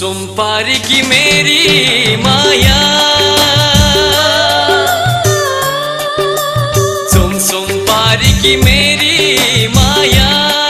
कुसुम पारी की मेरी माया। सुम सुम पारी की मेरी माया।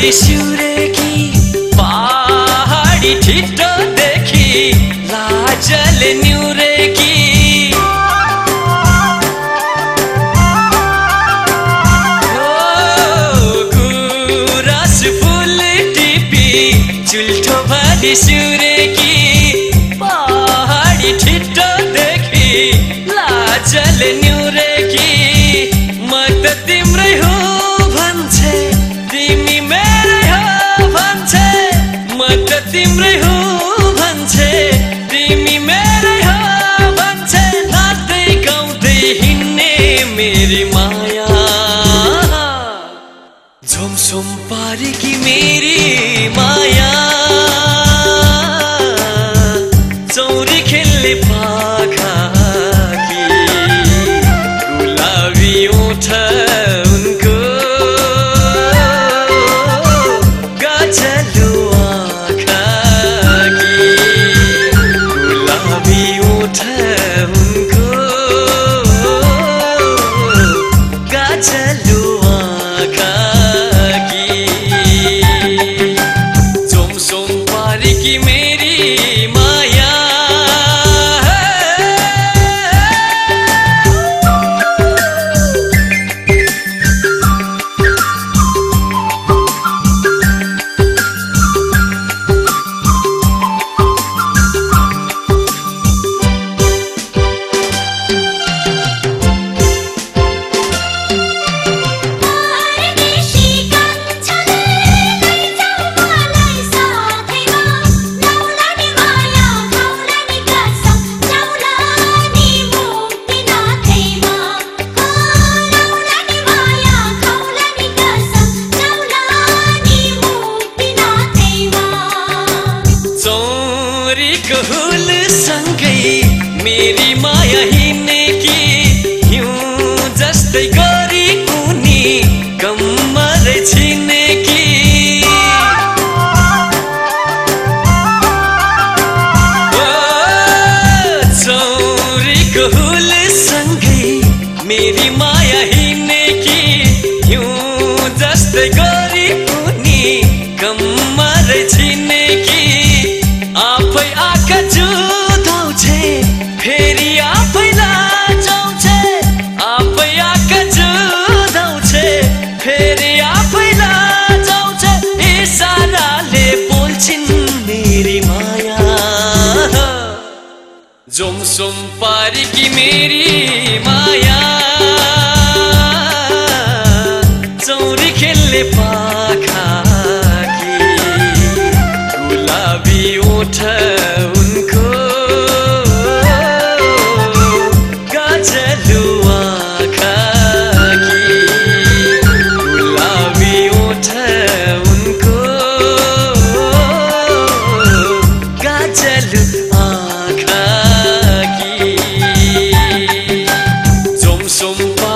त्रिशुरेकी पहाडी छिटो देखि लाजल न्युरेकी। गुरस फुल टिपी चुल्ठो भरी सुरेकी। तिम्रै हो भन्छे तिमी मेरै हो भन्छे नाच्दै गाउँदै हिँड्ने मेरी माया। झुमसुम पारी कि मेरी Kahoot! जोमसोम पारी कि मेरी माया। चौरी खेलने पाखा की। गुलाबी उठ you